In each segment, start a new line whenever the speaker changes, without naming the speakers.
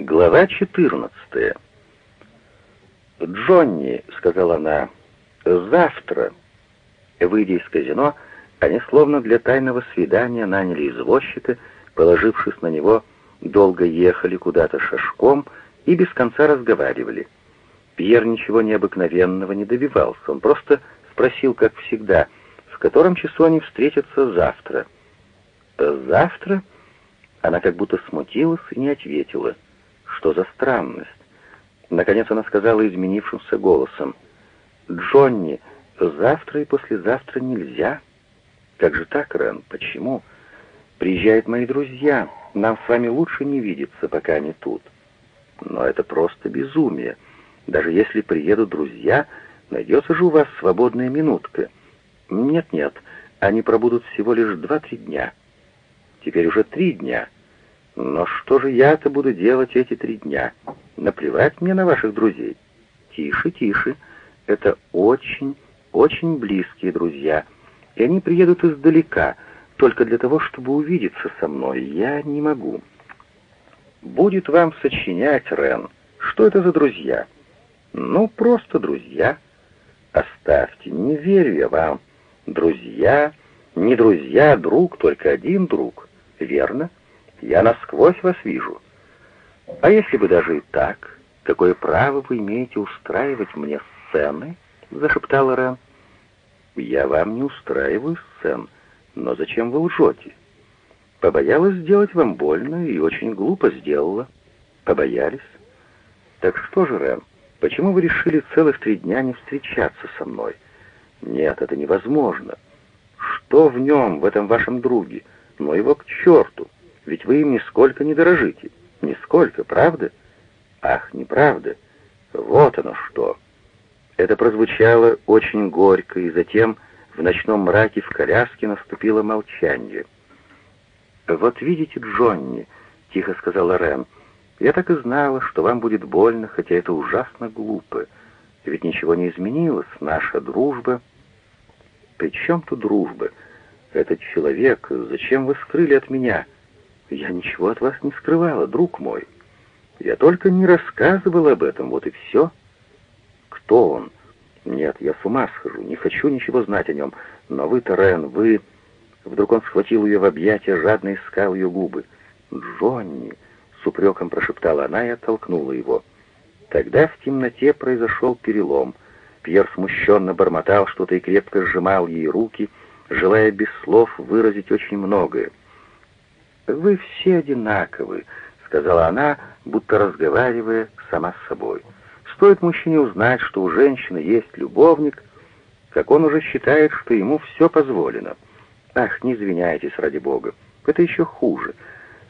Глава 14. «Джонни», — сказала она, — «завтра». Выйдя из казино, они словно для тайного свидания наняли извозчика, положившись на него, долго ехали куда-то шашком и без конца разговаривали. Пьер ничего необыкновенного не добивался, он просто спросил, как всегда, в котором часу они встретятся завтра. «Завтра?» Она как будто смутилась и не ответила. Что за странность? Наконец она сказала изменившимся голосом. «Джонни, завтра и послезавтра нельзя». «Как же так, Рен? Почему?» «Приезжают мои друзья. Нам с вами лучше не видеться, пока они тут». «Но это просто безумие. Даже если приедут друзья, найдется же у вас свободная минутка». «Нет-нет, они пробудут всего лишь два-три дня». «Теперь уже три дня». Но что же я-то буду делать эти три дня? Наплевать мне на ваших друзей. Тише, тише. Это очень, очень близкие друзья. И они приедут издалека, только для того, чтобы увидеться со мной. Я не могу. Будет вам сочинять, Рен. Что это за друзья? Ну, просто друзья. Оставьте, не верю я вам. Друзья, не друзья, друг, только один друг. Верно? — я насквозь вас вижу. А если бы даже и так, какое право вы имеете устраивать мне сцены? Зашептала Рен. Я вам не устраиваю сцен, но зачем вы лжете? Побоялась сделать вам больно и очень глупо сделала. Побоялись? Так что же, Рен, почему вы решили целых три дня не встречаться со мной? Нет, это невозможно. Что в нем, в этом вашем друге? Ну его к черту! Ведь вы им нисколько не дорожите. Нисколько, правда? Ах, неправда. Вот оно что. Это прозвучало очень горько, и затем в ночном мраке в коляске наступило молчание. «Вот видите, Джонни», — тихо сказала Рен, — «я так и знала, что вам будет больно, хотя это ужасно глупо. Ведь ничего не изменилось, наша дружба...» «При чем тут дружба? Этот человек, зачем вы скрыли от меня?» Я ничего от вас не скрывала, друг мой. Я только не рассказывала об этом, вот и все. Кто он? Нет, я с ума схожу, не хочу ничего знать о нем. Но вы, Терен, вы... Вдруг он схватил ее в объятия, жадно искал ее губы. «Джонни!» — с упреком прошептала она и оттолкнула его. Тогда в темноте произошел перелом. Пьер смущенно бормотал что-то и крепко сжимал ей руки, желая без слов выразить очень многое. «Вы все одинаковы», — сказала она, будто разговаривая сама с собой. «Стоит мужчине узнать, что у женщины есть любовник, как он уже считает, что ему все позволено. Ах, не извиняйтесь, ради бога, это еще хуже.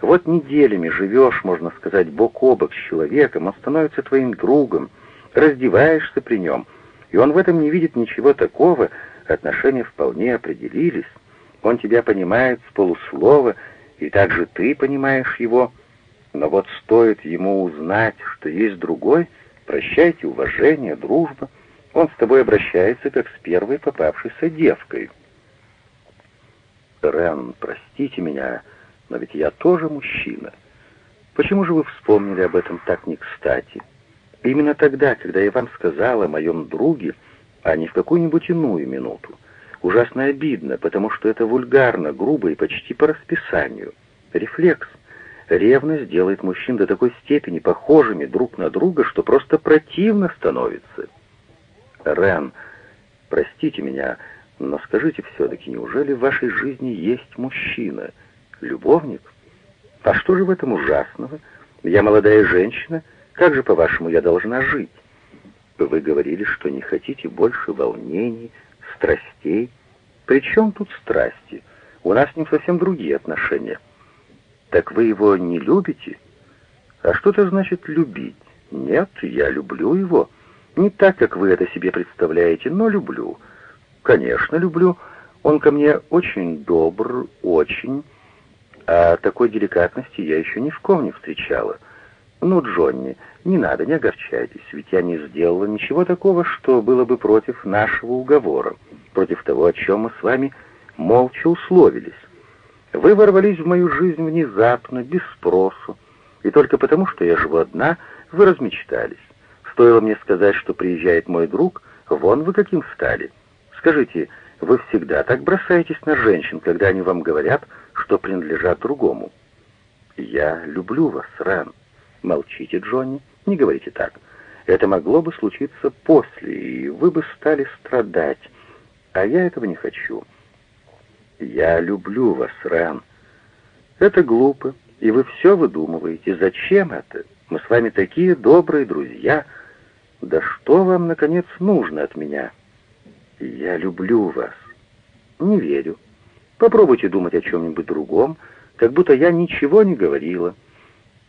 Вот неделями живешь, можно сказать, бок о бок с человеком, он становится твоим другом, раздеваешься при нем, и он в этом не видит ничего такого, отношения вполне определились, он тебя понимает с полуслова, и также ты понимаешь его, но вот стоит ему узнать, что есть другой, прощайте уважение, дружба, он с тобой обращается, как с первой попавшейся девкой. Рен, простите меня, но ведь я тоже мужчина. Почему же вы вспомнили об этом так не кстати? Именно тогда, когда я вам сказал о моем друге, а не в какую-нибудь иную минуту. Ужасно обидно, потому что это вульгарно, грубо и почти по расписанию. Рефлекс. Ревность делает мужчин до такой степени похожими друг на друга, что просто противно становится. Рен, простите меня, но скажите все-таки, неужели в вашей жизни есть мужчина? Любовник? А что же в этом ужасного? Я молодая женщина, как же, по-вашему, я должна жить? Вы говорили, что не хотите больше волнений, страстей. При чем тут страсти? У нас с ним совсем другие отношения. Так вы его не любите? А что это значит любить? Нет, я люблю его. Не так, как вы это себе представляете, но люблю. Конечно, люблю. Он ко мне очень добр, очень. А такой деликатности я еще ни в ком не встречала. «Ну, Джонни, не надо, не огорчайтесь, ведь я не сделала ничего такого, что было бы против нашего уговора, против того, о чем мы с вами молча условились. Вы ворвались в мою жизнь внезапно, без спросу, И только потому, что я живу одна, вы размечтались. Стоило мне сказать, что приезжает мой друг, вон вы каким стали. Скажите, вы всегда так бросаетесь на женщин, когда они вам говорят, что принадлежат другому? Я люблю вас, Ран. Молчите, Джонни, не говорите так. Это могло бы случиться после, и вы бы стали страдать. А я этого не хочу. Я люблю вас, Ран. Это глупо, и вы все выдумываете. Зачем это? Мы с вами такие добрые друзья. Да что вам, наконец, нужно от меня? Я люблю вас. Не верю. Попробуйте думать о чем-нибудь другом, как будто я ничего не говорила.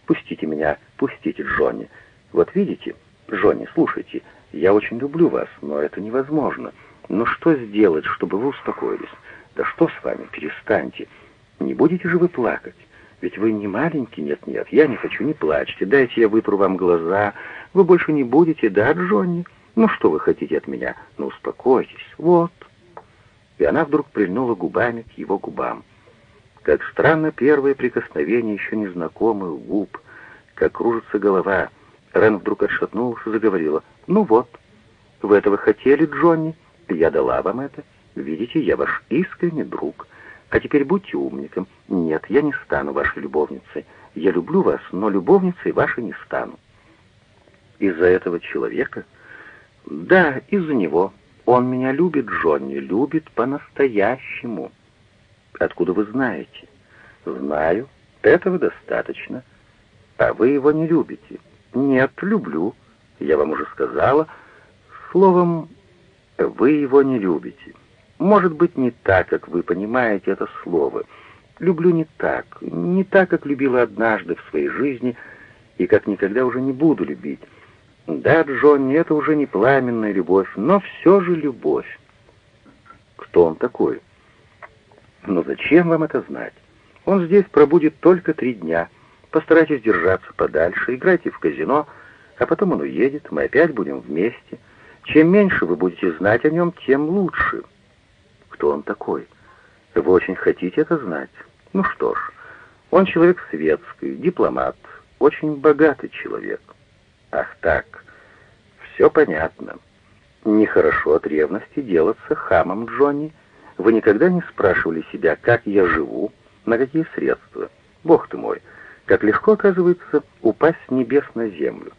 Пустите меня, пустите Джонни. Вот видите, Джонни, слушайте, я очень люблю вас, но это невозможно. Но что сделать, чтобы вы успокоились? Да что с вами, перестаньте. Не будете же вы плакать? Ведь вы не маленький, нет-нет, я не хочу, не плачьте, дайте я вытру вам глаза. Вы больше не будете, да, Джонни? Ну что вы хотите от меня? Ну успокойтесь, вот. И она вдруг прильнула губами к его губам. Как странно первое прикосновение еще незнакомых губ, как кружится голова. Рен вдруг отшатнулся заговорила. «Ну вот, вы этого хотели, Джонни? Я дала вам это. Видите, я ваш искренний друг. А теперь будьте умником. Нет, я не стану вашей любовницей. Я люблю вас, но любовницей вашей не стану. Из-за этого человека? Да, из-за него. Он меня любит, Джонни, любит по-настоящему. Откуда вы знаете? Знаю. Этого достаточно. А вы его не любите? Нет, люблю. Я вам уже сказала. Словом, вы его не любите. Может быть, не так, как вы понимаете это слово. Люблю не так, не так, как любила однажды в своей жизни, и как никогда уже не буду любить. Да, Джонни, это уже не пламенная любовь, но все же любовь. Кто он такой? Но зачем вам это знать? Он здесь пробудет только три дня. Постарайтесь держаться подальше, играйте в казино, а потом он уедет, мы опять будем вместе. Чем меньше вы будете знать о нем, тем лучше кто он такой. Вы очень хотите это знать? Ну что ж, он человек светский, дипломат, очень богатый человек. Ах так, все понятно. Нехорошо от ревности делаться хамом Джонни. Вы никогда не спрашивали себя, как я живу, на какие средства. Бог ты мой, как легко, оказывается, упасть с небес на землю.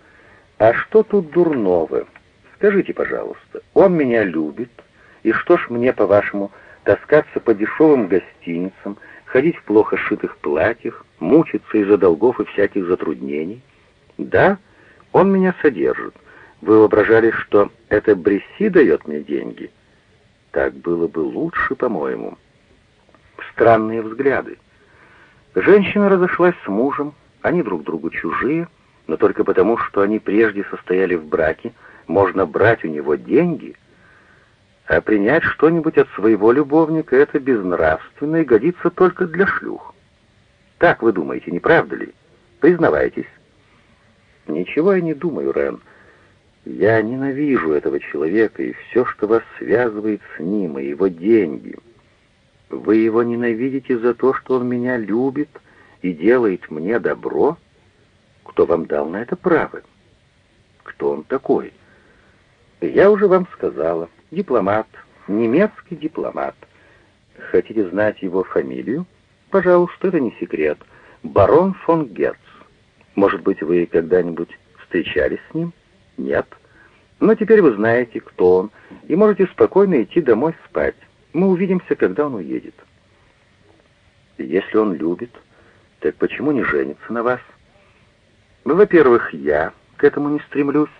А что тут дурного? Скажите, пожалуйста, он меня любит, и что ж мне, по-вашему, таскаться по дешевым гостиницам, ходить в плохо сшитых платьях, мучиться из-за долгов и всяких затруднений? Да, он меня содержит. Вы воображали, что это Бресси дает мне деньги? Так было бы лучше, по-моему. Странные взгляды. Женщина разошлась с мужем, они друг другу чужие, но только потому, что они прежде состояли в браке, можно брать у него деньги — а принять что-нибудь от своего любовника — это безнравственно и годится только для шлюх. Так вы думаете, не правда ли? Признавайтесь. Ничего я не думаю, Рен. Я ненавижу этого человека и все, что вас связывает с ним, и его деньги. Вы его ненавидите за то, что он меня любит и делает мне добро? Кто вам дал на это право? Кто он такой? Я уже вам сказала. Дипломат, немецкий дипломат. Хотите знать его фамилию? Пожалуйста, это не секрет. Барон фон Герц. Может быть, вы когда-нибудь встречались с ним? Нет. Но теперь вы знаете, кто он, и можете спокойно идти домой спать. Мы увидимся, когда он уедет. Если он любит, так почему не женится на вас? Во-первых, я к этому не стремлюсь.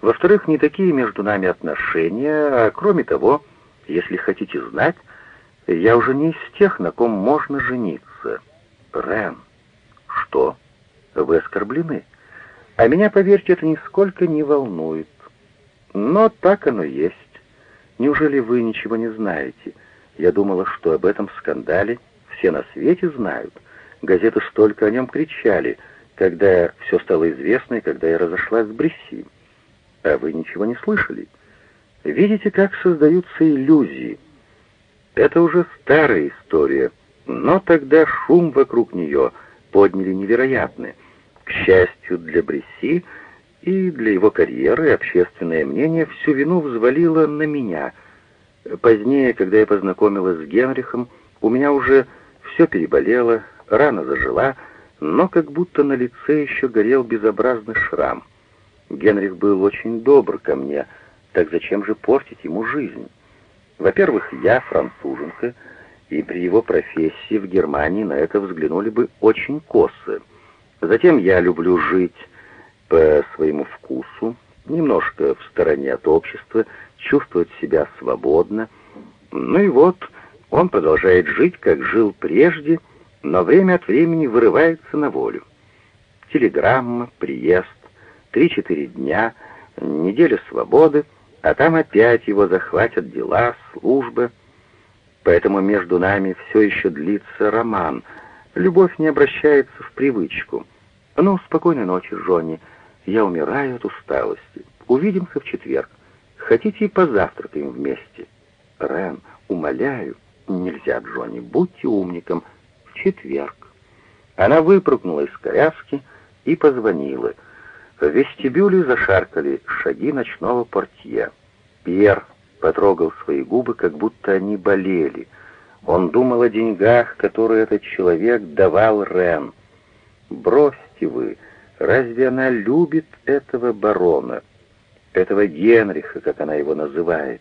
Во-вторых, не такие между нами отношения, а кроме того, если хотите знать, я уже не из тех, на ком можно жениться. Рен, что? Вы оскорблены? А меня, поверьте, это нисколько не волнует. Но так оно есть. Неужели вы ничего не знаете? Я думала, что об этом скандале все на свете знают. Газеты столько о нем кричали, когда все стало известно и когда я разошлась с Бресси. А вы ничего не слышали? Видите, как создаются иллюзии? Это уже старая история, но тогда шум вокруг нее подняли невероятный. К счастью для Бресси и для его карьеры общественное мнение всю вину взвалило на меня. Позднее, когда я познакомилась с Генрихом, у меня уже все переболело, рана зажила, но как будто на лице еще горел безобразный шрам. Генрих был очень добр ко мне, так зачем же портить ему жизнь? Во-первых, я француженка, и при его профессии в Германии на это взглянули бы очень косо. Затем я люблю жить по своему вкусу, немножко в стороне от общества, чувствовать себя свободно. Ну и вот, он продолжает жить, как жил прежде, но время от времени вырывается на волю. Телеграмма, приезд, три-четыре дня, неделя свободы, а там опять его захватят дела, служба. Поэтому между нами все еще длится роман. Любовь не обращается в привычку. Ну, спокойной ночи, Джонни. Я умираю от усталости. Увидимся в четверг. Хотите и позавтракаем вместе? Рен, умоляю. Нельзя, Джонни, будьте умником. В четверг. Она выпрыгнула из коляски и позвонила. В вестибюле зашаркали шаги ночного портье. Пьер потрогал свои губы, как будто они болели. Он думал о деньгах, которые этот человек давал Рен. «Бросьте вы, разве она любит этого барона, этого Генриха, как она его называет?»